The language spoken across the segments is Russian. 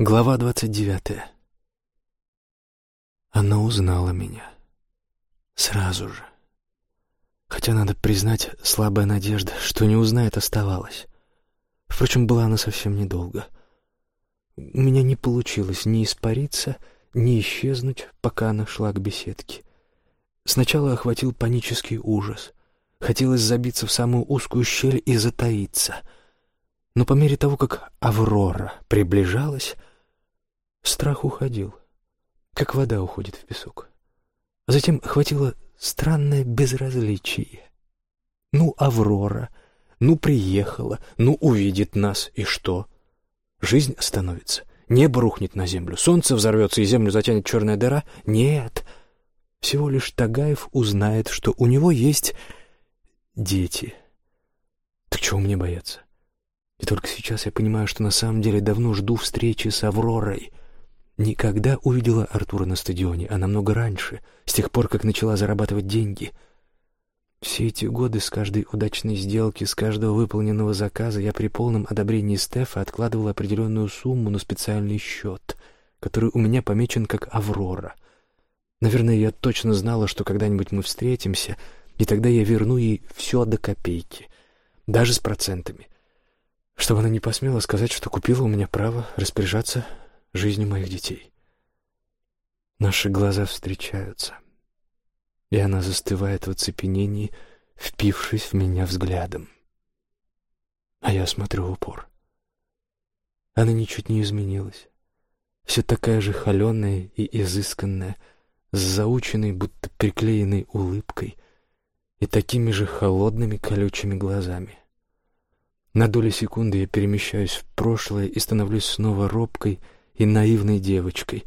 Глава двадцать девятая. Она узнала меня. Сразу же. Хотя, надо признать, слабая надежда, что не узнает, оставалась. Впрочем, была она совсем недолго. У меня не получилось ни испариться, ни исчезнуть, пока она шла к беседке. Сначала охватил панический ужас. Хотелось забиться в самую узкую щель и затаиться — но по мере того, как Аврора приближалась, страх уходил, как вода уходит в песок. А затем охватило странное безразличие. Ну, Аврора, ну, приехала, ну, увидит нас, и что? Жизнь остановится, небо рухнет на землю, солнце взорвется и землю затянет черная дыра? Нет, всего лишь Тагаев узнает, что у него есть дети. Так чего мне бояться? И только сейчас я понимаю, что на самом деле давно жду встречи с Авророй. Никогда увидела Артура на стадионе, а намного раньше, с тех пор, как начала зарабатывать деньги. Все эти годы с каждой удачной сделки, с каждого выполненного заказа я при полном одобрении Стефа откладывала определенную сумму на специальный счет, который у меня помечен как «Аврора». Наверное, я точно знала, что когда-нибудь мы встретимся, и тогда я верну ей все до копейки, даже с процентами чтобы она не посмела сказать, что купила у меня право распоряжаться жизнью моих детей. Наши глаза встречаются, и она застывает в оцепенении, впившись в меня взглядом. А я смотрю в упор. Она ничуть не изменилась. Все такая же холеная и изысканная, с заученной, будто приклеенной улыбкой и такими же холодными колючими глазами. На доли секунды я перемещаюсь в прошлое и становлюсь снова робкой и наивной девочкой.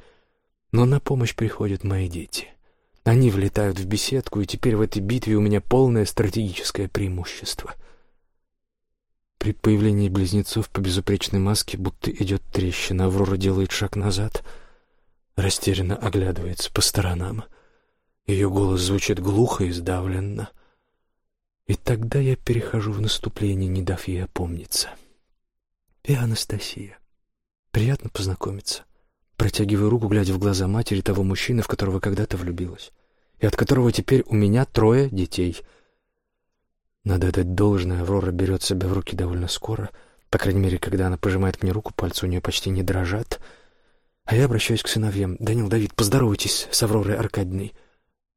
Но на помощь приходят мои дети. Они влетают в беседку, и теперь в этой битве у меня полное стратегическое преимущество. При появлении близнецов по безупречной маске будто идет трещина. Аврора делает шаг назад, растерянно оглядывается по сторонам. Ее голос звучит глухо и сдавленно — и тогда я перехожу в наступление, не дав ей опомниться. И Анастасия. Приятно познакомиться. Протягиваю руку, глядя в глаза матери того мужчины, в которого когда-то влюбилась, и от которого теперь у меня трое детей. Надо дать должное, Аврора берет себя в руки довольно скоро, по крайней мере, когда она пожимает мне руку, пальцы у нее почти не дрожат. А я обращаюсь к сыновьям. «Данил, Давид, поздоровайтесь с Авророй Аркадьевной».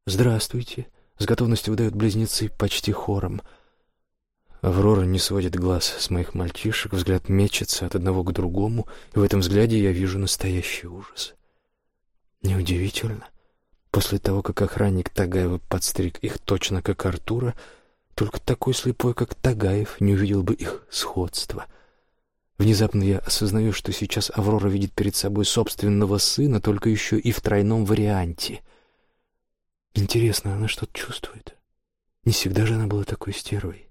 «Здравствуйте», с готовностью выдают близнецы почти хором. Аврора не сводит глаз с моих мальчишек, взгляд мечется от одного к другому, и в этом взгляде я вижу настоящий ужас. Неудивительно. После того, как охранник Тагаева подстриг их точно как Артура, только такой слепой, как Тагаев, не увидел бы их сходства. Внезапно я осознаю, что сейчас Аврора видит перед собой собственного сына, только еще и в тройном варианте. Интересно, она что-то чувствует? Не всегда же она была такой стервой.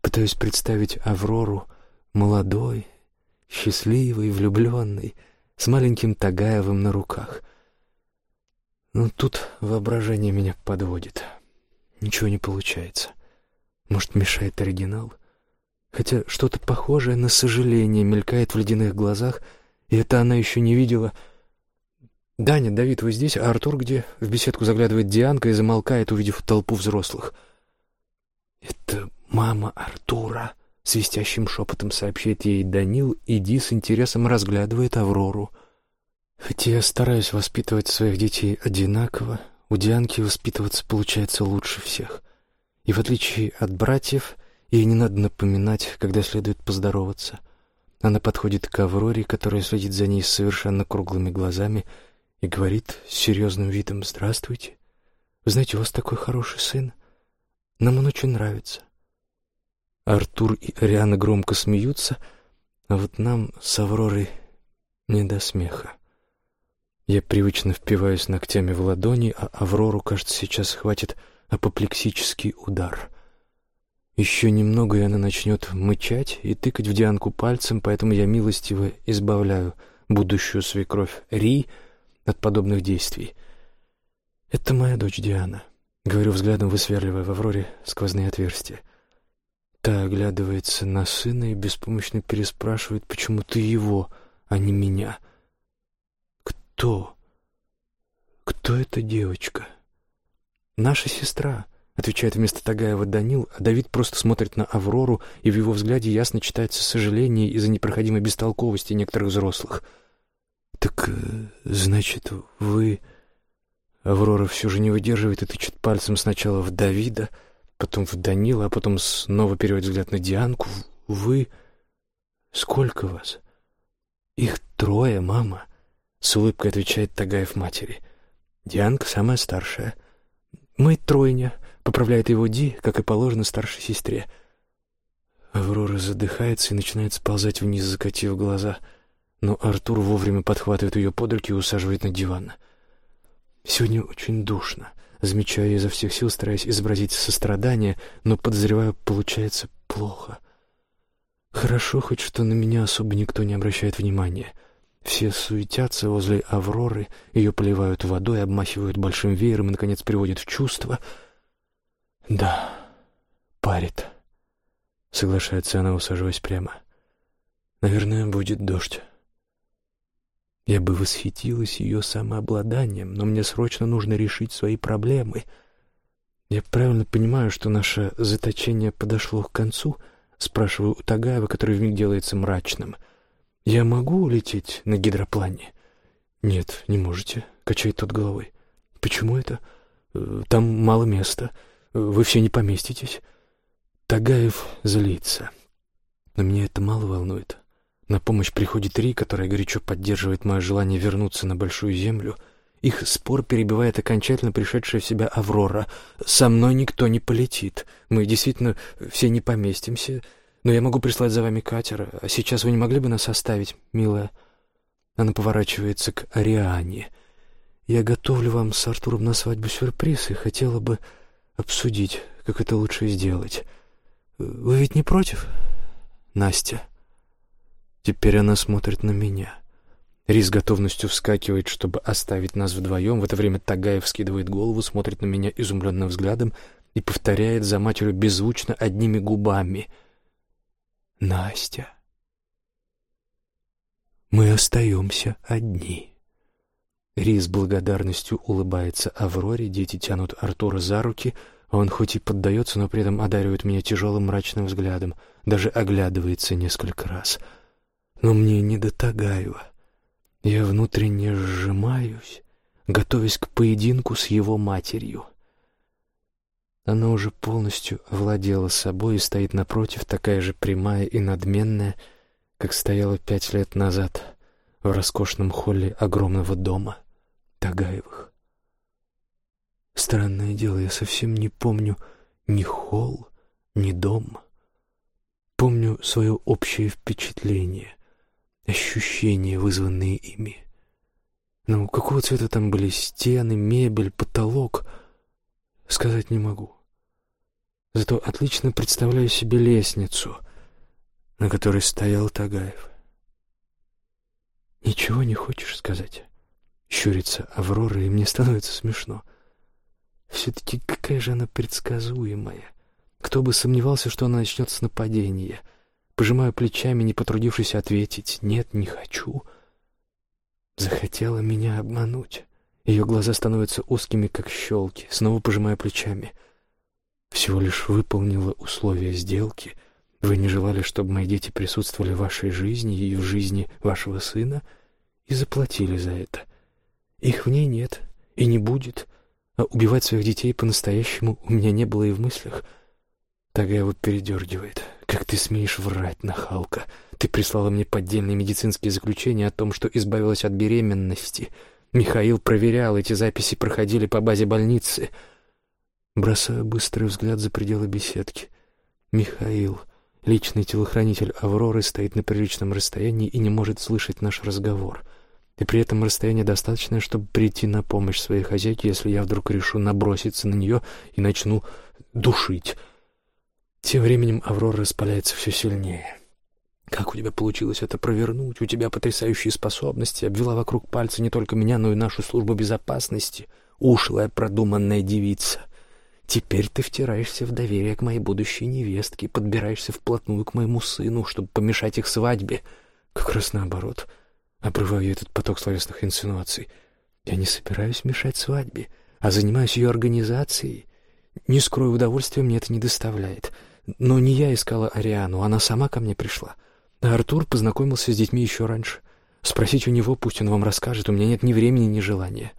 Пытаюсь представить Аврору молодой, счастливой, влюбленной, с маленьким Тагаевым на руках. Но тут воображение меня подводит. Ничего не получается. Может, мешает оригинал? Хотя что-то похожее на сожаление мелькает в ледяных глазах, и это она еще не видела — «Даня, Давид, вы здесь? А Артур где?» В беседку заглядывает Дианка и замолкает, увидев толпу взрослых. «Это мама Артура», — свистящим шепотом сообщает ей Данил, иди с интересом разглядывает Аврору. Хотя я стараюсь воспитывать своих детей одинаково, у Дианки воспитываться получается лучше всех. И в отличие от братьев, ей не надо напоминать, когда следует поздороваться. Она подходит к Авроре, которая следит за ней с совершенно круглыми глазами — и говорит с серьезным видом «Здравствуйте. Вы знаете, у вас такой хороший сын. Нам он очень нравится». Артур и Ариана громко смеются, а вот нам с Авророй не до смеха. Я привычно впиваюсь ногтями в ладони, а Аврору, кажется, сейчас хватит апоплексический удар. Еще немного, и она начнет мычать и тыкать в Дианку пальцем, поэтому я милостиво избавляю будущую свекровь Ри — от подобных действий. «Это моя дочь Диана», — говорю взглядом, высверливая в Авроре сквозные отверстия. Та оглядывается на сына и беспомощно переспрашивает, почему ты его а не меня. Кто? Кто эта девочка? Наша сестра, отвечает вместо Тагаева Данил, а Давид просто смотрит на Аврору, и в его взгляде ясно читается сожаление из-за непроходимой бестолковости некоторых взрослых. Так, э, значит, вы... Аврора все же не выдерживает и тычет пальцем сначала в Давида, потом в Данила, а потом снова переводит взгляд на Дианку. Вы... Сколько вас? Их трое, мама. С улыбкой отвечает Тагаев матери. Дианка самая старшая. Мы тройня, поправляет его Ди, как и положено старшей сестре. Аврора задыхается и начинает сползать вниз, закатив глаза. Но Артур вовремя подхватывает ее под руки и усаживает на диван. Сегодня очень душно. Замечаю изо всех сил, стараясь изобразить сострадание, но, подозреваю, получается плохо. Хорошо хоть, что на меня особо никто не обращает внимания — все суетятся возле Авроры, ее поливают водой, обмахивают большим веером и, наконец, приводят в чувство. «Да, парит», — соглашается она, усаживаясь прямо. «Наверное, будет дождь». Я бы восхитилась ее самообладанием, но мне срочно нужно решить свои проблемы. Я правильно понимаю, что наше заточение подошло к концу? Спрашиваю у Тагаева, который вмиг делается мрачным — «Я могу улететь на гидроплане?» «Нет, не можете», — качает тот головой. «Почему это? Э, там мало места. Вы все не поместитесь». Тагаев злится. Но меня это мало волнует. На помощь приходит Ри, которая горячо поддерживает мое желание вернуться на Большую Землю. Их спор перебивает окончательно пришедшая в себя Аврора. «Со мной никто не полетит. Мы действительно все не поместимся. Но я могу прислать за вами катер, а сейчас вы не могли бы нас оставить, милая?» Она поворачивается к Ариане. «Я готовлю вам с Артуром на свадьбу сюрприз и хотела бы обсудить, как это лучше сделать. Вы ведь не против, Настя?» Теперь она смотрит на меня. Рис готовностью вскакивает, чтобы оставить нас вдвоем. В это время Тагаев скидывает голову, смотрит на меня изумленным взглядом и повторяет за матерью беззвучно одними губами — Настя. Мы остаемся одни. Ри благодарностью улыбается Авроре, дети тянут Артура за руки, он хоть и поддается, но при этом одаривает меня тяжелым мрачным взглядом, даже оглядывается несколько раз. Но мне не до Тагаева. Я внутренне сжимаюсь, готовясь к поединку с его матерью. Она уже полностью овладела собой и стоит напротив, такая же прямая и надменная, как стояла пять лет назад в роскошном холле огромного дома Тагаевых. Странное дело, я совсем не помню ни холл, ни дом. Помню свое общее впечатление, ощущения, вызванные ими. Но какого цвета там были стены, мебель, потолок, сказать не могу. Зато отлично представляю себе лестницу, на которой стоял Тагаев. «Ничего не хочешь сказать?» Щурится Аврора, и мне становится смешно. Все-таки какая же она предсказуемая. Кто бы сомневался, что она начнет с нападения. Пожимаю плечами, не потрудившись ответить «нет, не хочу». Захотела меня обмануть. Ее глаза становятся узкими, как щелки. Снова пожимаю плечами — всего лишь выполнила условия сделки. Вы не желали, чтобы мои дети присутствовали в вашей жизни и в жизни вашего сына, и заплатили за это. Их в ней нет и не будет, а убивать своих детей по-настоящему у меня не было и в мыслях. Тагаева передергивает. «Как ты смеешь врать, нахалка? Ты прислала мне поддельные медицинские заключения о том, что избавилась от беременности. Михаил проверял, эти записи проходили по базе больницы». Бросаю быстрый взгляд за пределы беседки. Михаил, личный телохранитель Авроры, стоит на приличном расстоянии и не может слышать наш разговор. И при этом расстояние достаточное, чтобы прийти на помощь своей хозяйке, если я вдруг решу наброситься на нее и начну душить. Тем временем Аврора распаляется все сильнее. «Как у тебя получилось это провернуть? У тебя потрясающие способности. Обвела вокруг пальца не только меня, но и нашу службу безопасности. Ушлая продуманная девица». Теперь ты втираешься в доверие к моей будущей невестке, подбираешься вплотную к моему сыну, чтобы помешать их свадьбе. Как раз наоборот. Обрываю этот поток словесных инсинуаций. Я не собираюсь мешать свадьбе, а занимаюсь ее организацией. Не скрою удовольствия, мне это не доставляет. Но не я искала Ариану, она сама ко мне пришла. Артур познакомился с детьми еще раньше. Спросить у него, пусть он вам расскажет, у меня нет ни времени, ни желания.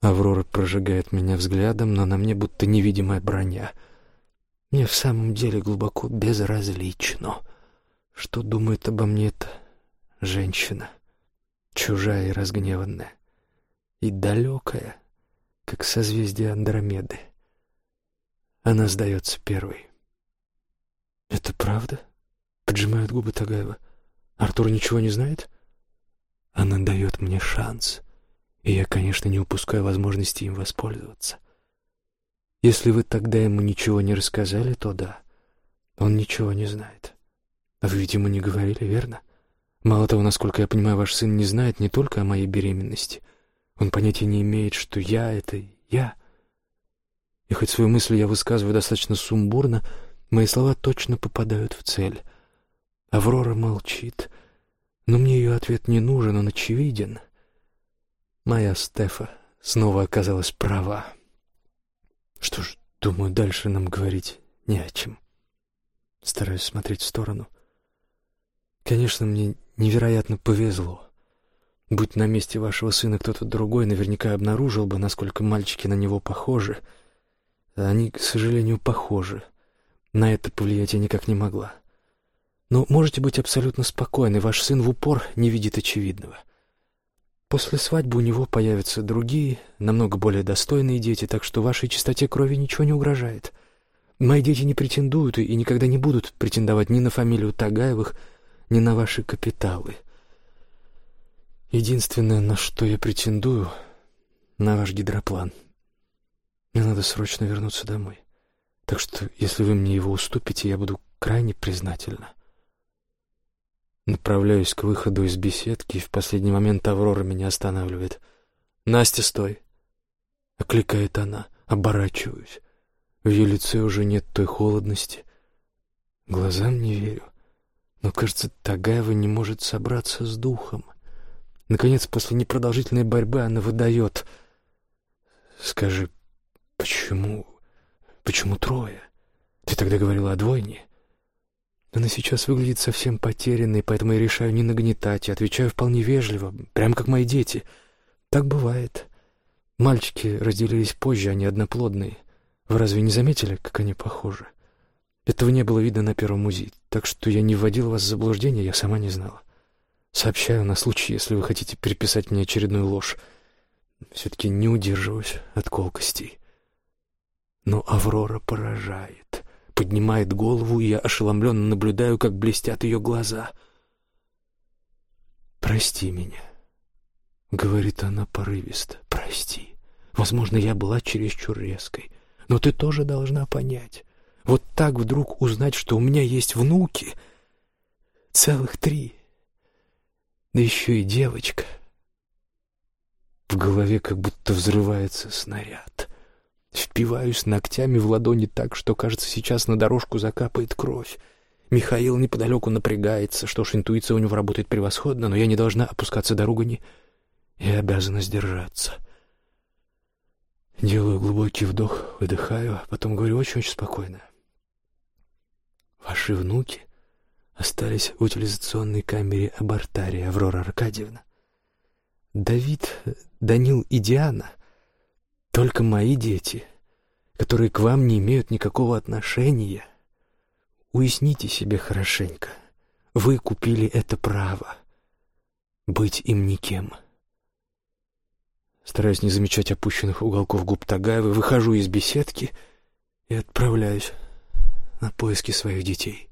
Аврора прожигает меня взглядом, но на мне будто невидимая броня. Мне в самом деле глубоко безразлично, что думает обо мне эта женщина, чужая и разгневанная, и далекая, как созвездие Андромеды. Она сдается первой. «Это правда?» — поджимают губы Тагаева. «Артур ничего не знает?» «Она дает мне шанс, и я, конечно, не упускаю возможности им воспользоваться. Если вы тогда ему ничего не рассказали, то да, он ничего не знает. А вы, видимо, не говорили, верно? Мало того, насколько я понимаю, ваш сын не знает не только о моей беременности. Он понятия не имеет, что я — это я. И хоть свою мысль я высказываю достаточно сумбурно, мои слова точно попадают в цель. Аврора молчит, но мне ее ответ не нужен, он очевиден. Моя Стефа снова оказалась права. Что ж, думаю, дальше нам говорить не о чем. Стараюсь смотреть в сторону. Конечно, мне невероятно повезло. Будь на месте вашего сына кто-то другой, наверняка обнаружил бы, насколько мальчики на него похожи. Они, к сожалению, похожи. На это повлиять я никак не могла. Но можете быть абсолютно спокойны, ваш сын в упор не видит очевидного. После свадьбы у него появятся другие, намного более достойные дети, так что вашей чистоте крови ничего не угрожает. Мои дети не претендуют и никогда не будут претендовать ни на фамилию Тагаевых, ни на ваши капиталы. Единственное, на что я претендую, на ваш гидроплан. Мне надо срочно вернуться домой. Так что, если вы мне его уступите, я буду крайне признательна. Направляюсь к выходу из беседки, и в последний момент Аврора меня останавливает. «Настя, стой!» — окликает она. Оборачиваюсь. В ее лице уже нет той холодности. Глазам не верю. Но, кажется, Тагаева не может собраться с духом. Наконец, после непродолжительной борьбы она выдает. «Скажи, почему... почему трое? Ты тогда говорила о двойне?» Она сейчас выглядит совсем потерянной, поэтому я решаю не нагнетать и отвечаю вполне вежливо, прям как мои дети. Так бывает. Мальчики разделились позже, они одноплодные. Вы разве не заметили, как они похожи? Этого не было видно на первом УЗИ, так что я не вводил вас в заблуждение, я сама не знала. Сообщаю на случай, если вы хотите переписать мне очередную ложь. Все-таки не удерживаюсь от колкостей. Но Аврора поражает. Поднимает голову, и я ошеломленно наблюдаю, как блестят ее глаза. «Прости меня», — говорит она порывисто. «Прости. Возможно, я была чересчур резкой. Но ты тоже должна понять. Вот так вдруг узнать, что у меня есть внуки. Целых три. Да еще и девочка. В голове как будто взрывается снаряд. Впиваюсь ногтями в ладони так, что, кажется, сейчас на дорожку закапает кровь. Михаил неподалеку напрягается, что ж, интуиция у него работает превосходно, но я не должна опускаться до ругани. Я обязана сдержаться. Делаю глубокий вдох, выдыхаю, а потом говорю очень-очень спокойно. Ваши внуки остались в утилизационной камере абортария, Аврора Аркадьевна. Давид, Данил и Диана — только мои дети, которые к вам не имеют никакого отношения. Уясните себе хорошенько. Вы купили это право — быть им никем. Стараясь не замечать опущенных уголков губ Тагаева, выхожу из беседки и отправляюсь на поиски своих детей.